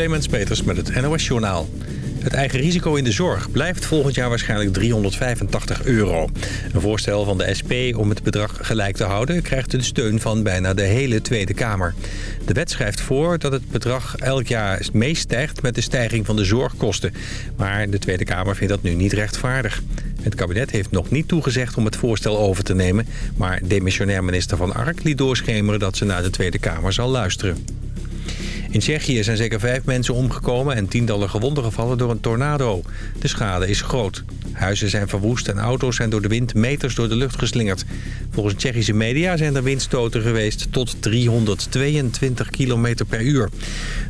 Clemens Peters met het NOS Journaal. Het eigen risico in de zorg blijft volgend jaar waarschijnlijk 385 euro. Een voorstel van de SP om het bedrag gelijk te houden... krijgt de steun van bijna de hele Tweede Kamer. De wet schrijft voor dat het bedrag elk jaar meestijgt... met de stijging van de zorgkosten. Maar de Tweede Kamer vindt dat nu niet rechtvaardig. Het kabinet heeft nog niet toegezegd om het voorstel over te nemen... maar demissionair minister Van Ark liet doorschemeren dat ze naar de Tweede Kamer zal luisteren. In Tsjechië zijn zeker vijf mensen omgekomen en tientallen gewonden gevallen door een tornado. De schade is groot. Huizen zijn verwoest en auto's zijn door de wind meters door de lucht geslingerd. Volgens Tsjechische media zijn er windstoten geweest tot 322 km per uur.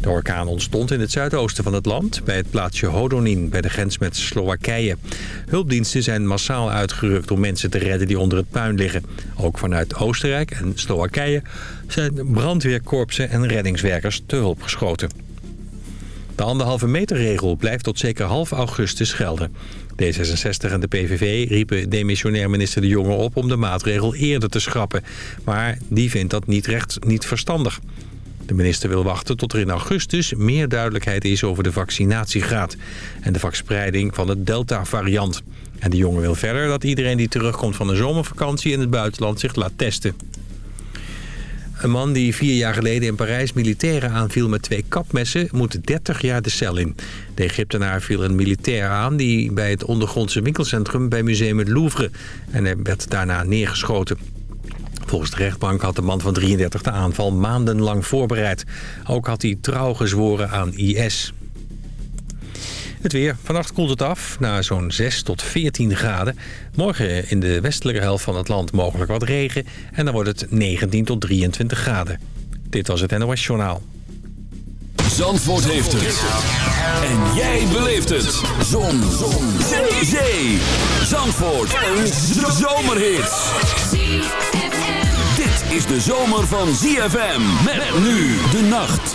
De orkaan ontstond in het zuidoosten van het land, bij het plaatsje Hodonin, bij de grens met Slowakije. Hulpdiensten zijn massaal uitgerukt om mensen te redden die onder het puin liggen. Ook vanuit Oostenrijk en Slowakije zijn brandweerkorpsen en reddingswerkers te hulp geschoten. De anderhalve meter regel blijft tot zeker half augustus gelden. D66 en de PVV riepen demissionair minister De Jonge op om de maatregel eerder te schrappen. Maar die vindt dat niet recht niet verstandig. De minister wil wachten tot er in augustus meer duidelijkheid is over de vaccinatiegraad... en de verspreiding van het Delta-variant. En de jongen wil verder dat iedereen die terugkomt van een zomervakantie in het buitenland zich laat testen. Een man die vier jaar geleden in Parijs militairen aanviel met twee kapmessen... moet 30 jaar de cel in. De Egyptenaar viel een militair aan die bij het ondergrondse winkelcentrum... bij museum het Louvre en hij werd daarna neergeschoten. Volgens de rechtbank had de man van 33 de aanval maandenlang voorbereid. Ook had hij trouw gezworen aan IS. Het weer. Vannacht koelt het af naar zo'n 6 tot 14 graden. Morgen in de westelijke helft van het land mogelijk wat regen. En dan wordt het 19 tot 23 graden. Dit was het NOS Journaal. Zandvoort heeft het. En jij beleeft het. Zon. Zon. Zee. Zee. Zandvoort. Een zomerhit. Dit is de zomer van ZFM. Met nu de nacht.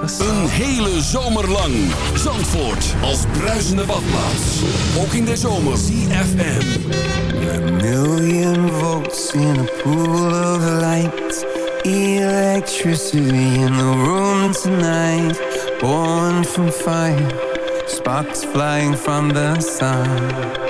Een hele zomer lang. Zandvoort als bruisende badplaats. Ook in de zomer. CFM. A million volts in a pool of light. Electricity in the room tonight. Born from fire. Sparks flying from the sun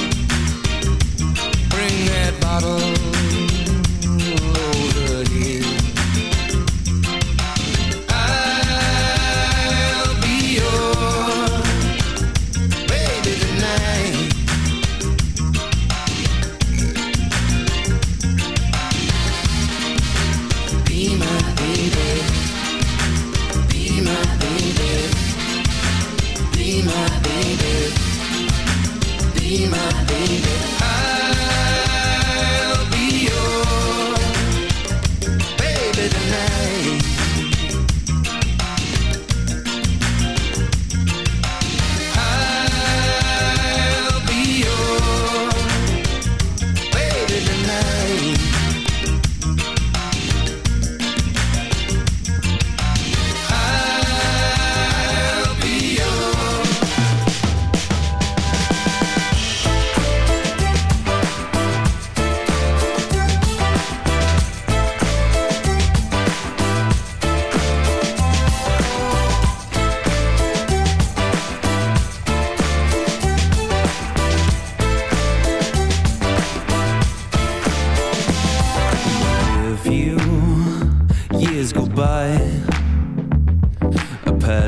bottle.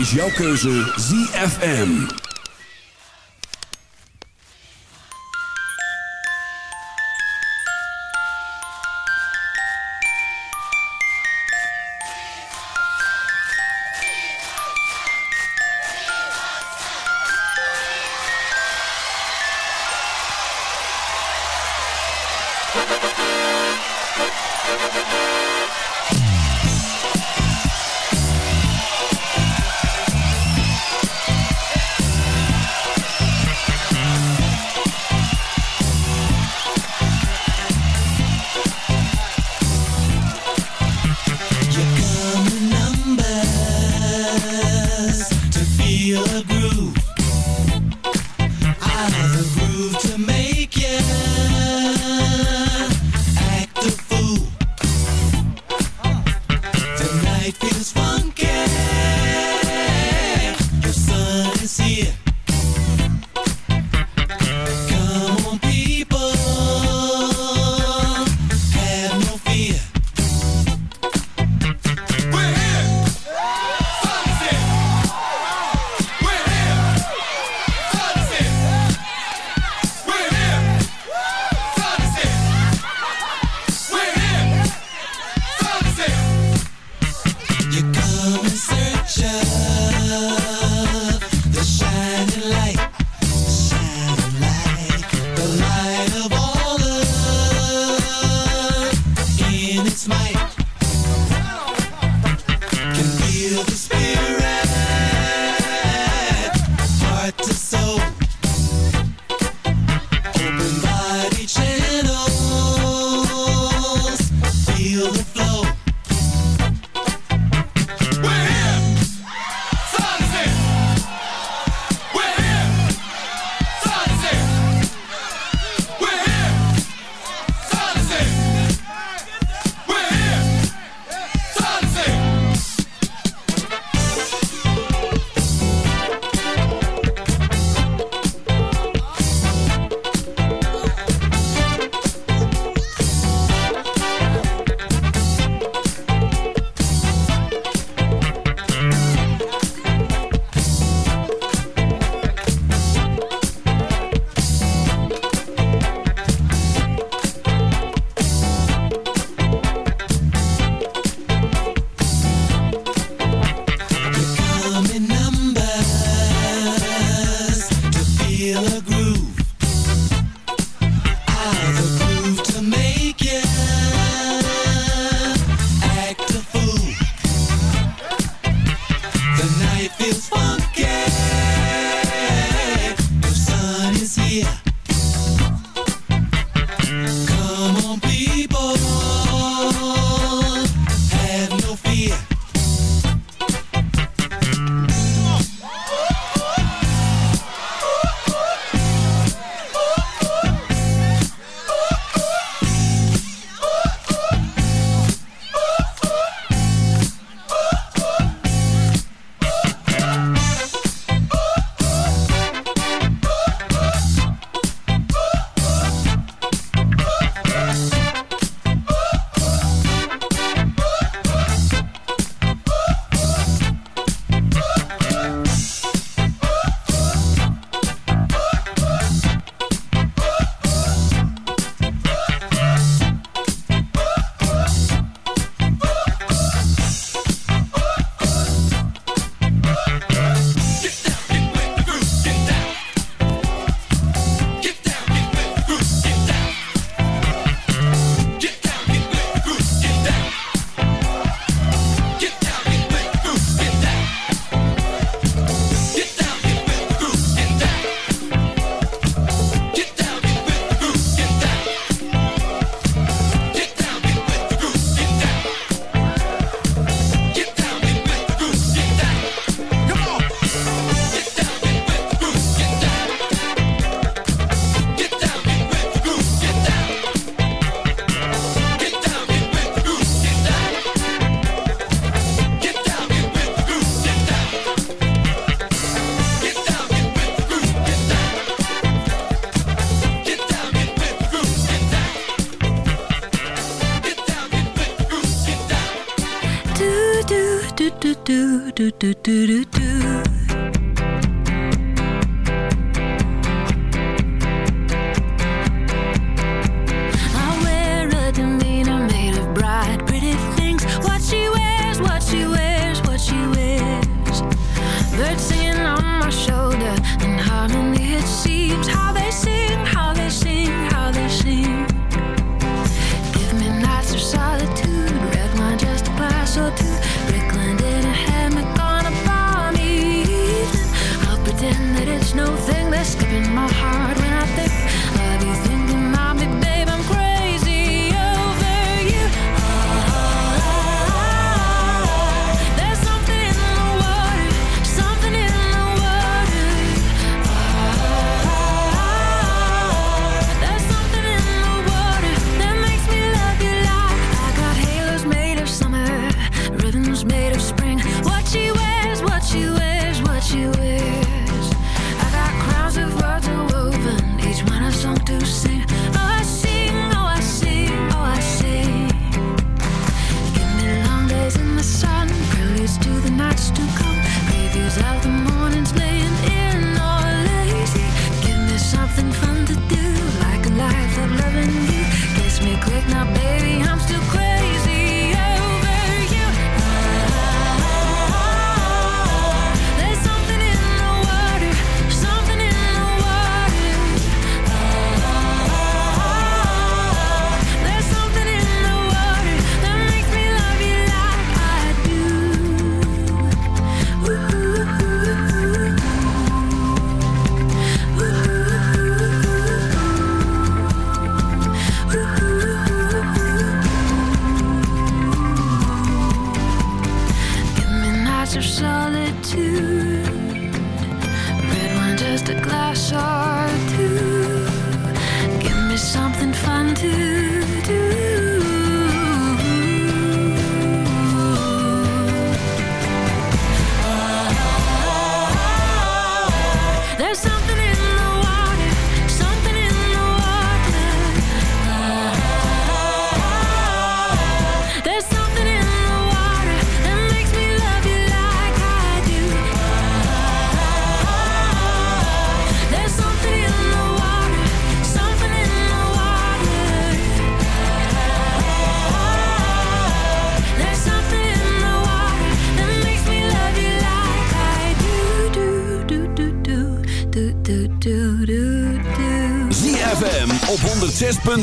is jouw keuze ZFM. Solid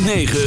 9.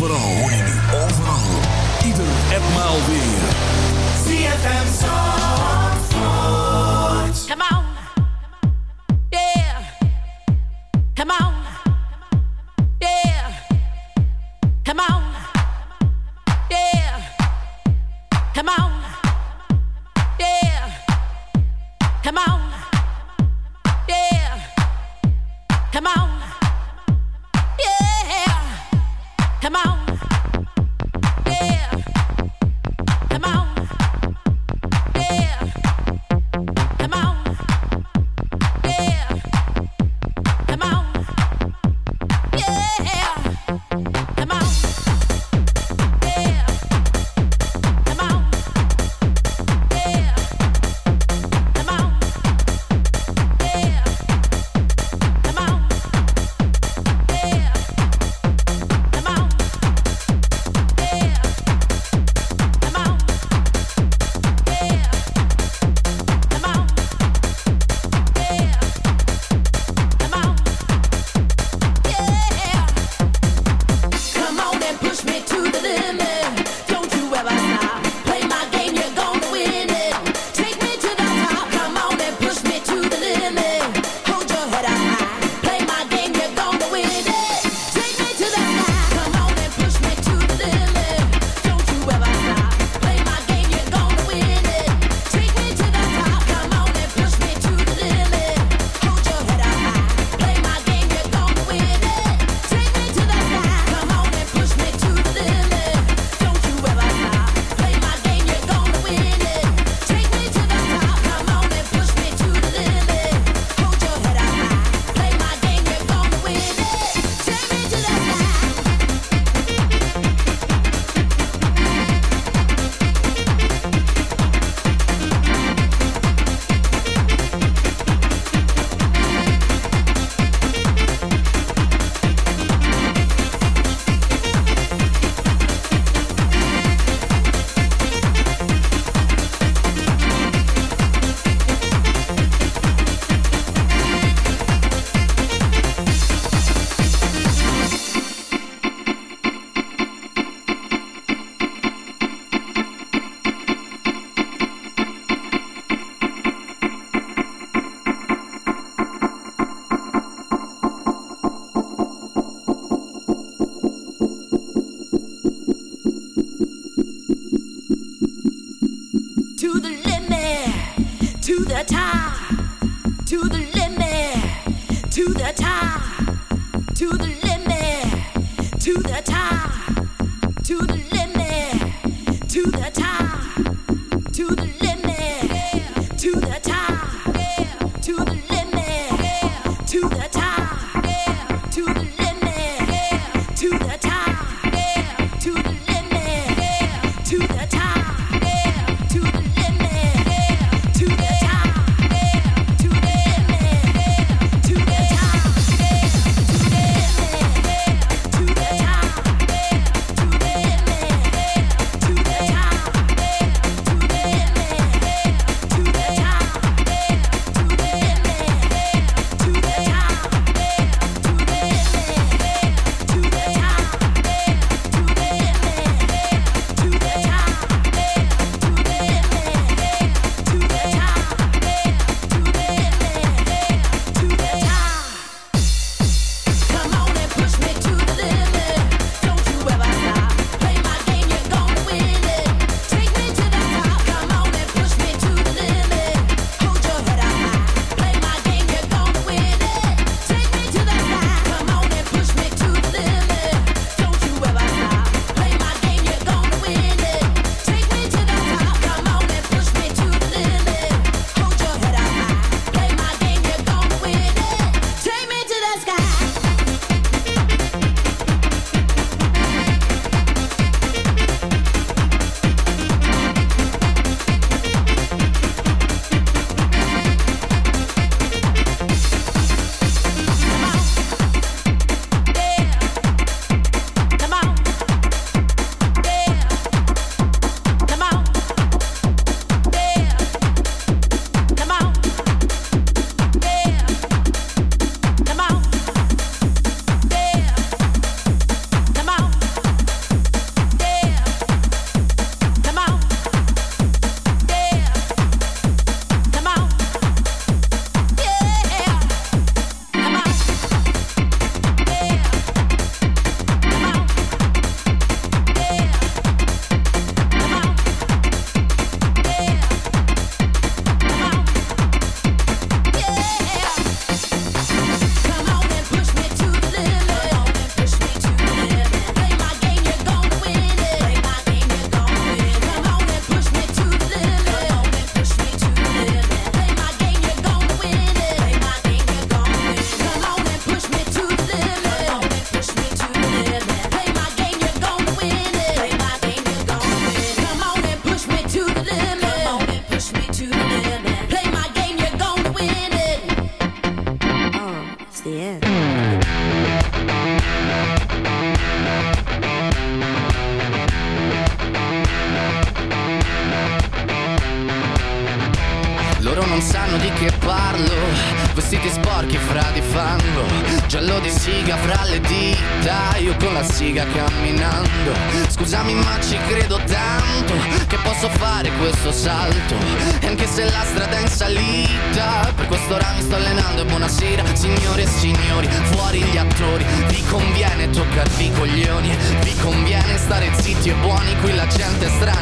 overal. Hoor overal. Ieder en weer.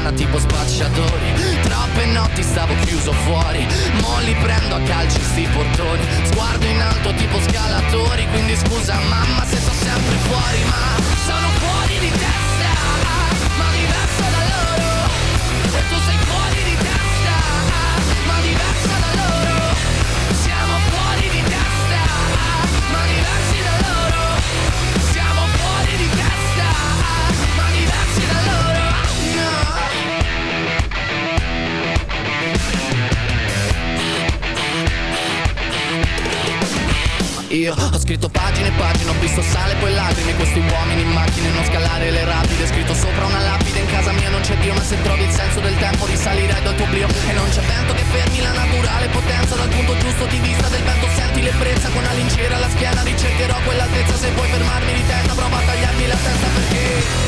moderna tipo spacciatori. Troppe notti stavo chiuso fuori. Molli prendo a calci sti portoni. c'è Dio ma se trovi il senso del tempo risalirai dal tuo oblio. E non c'è vento che fermi la naturale potenza. Dal punto giusto di vista del vento senti l'ebbrezza. Con la lincera alla schiena ricercherò quell'altezza. Se vuoi fermarmi di testa prova a tagliarmi la testa perché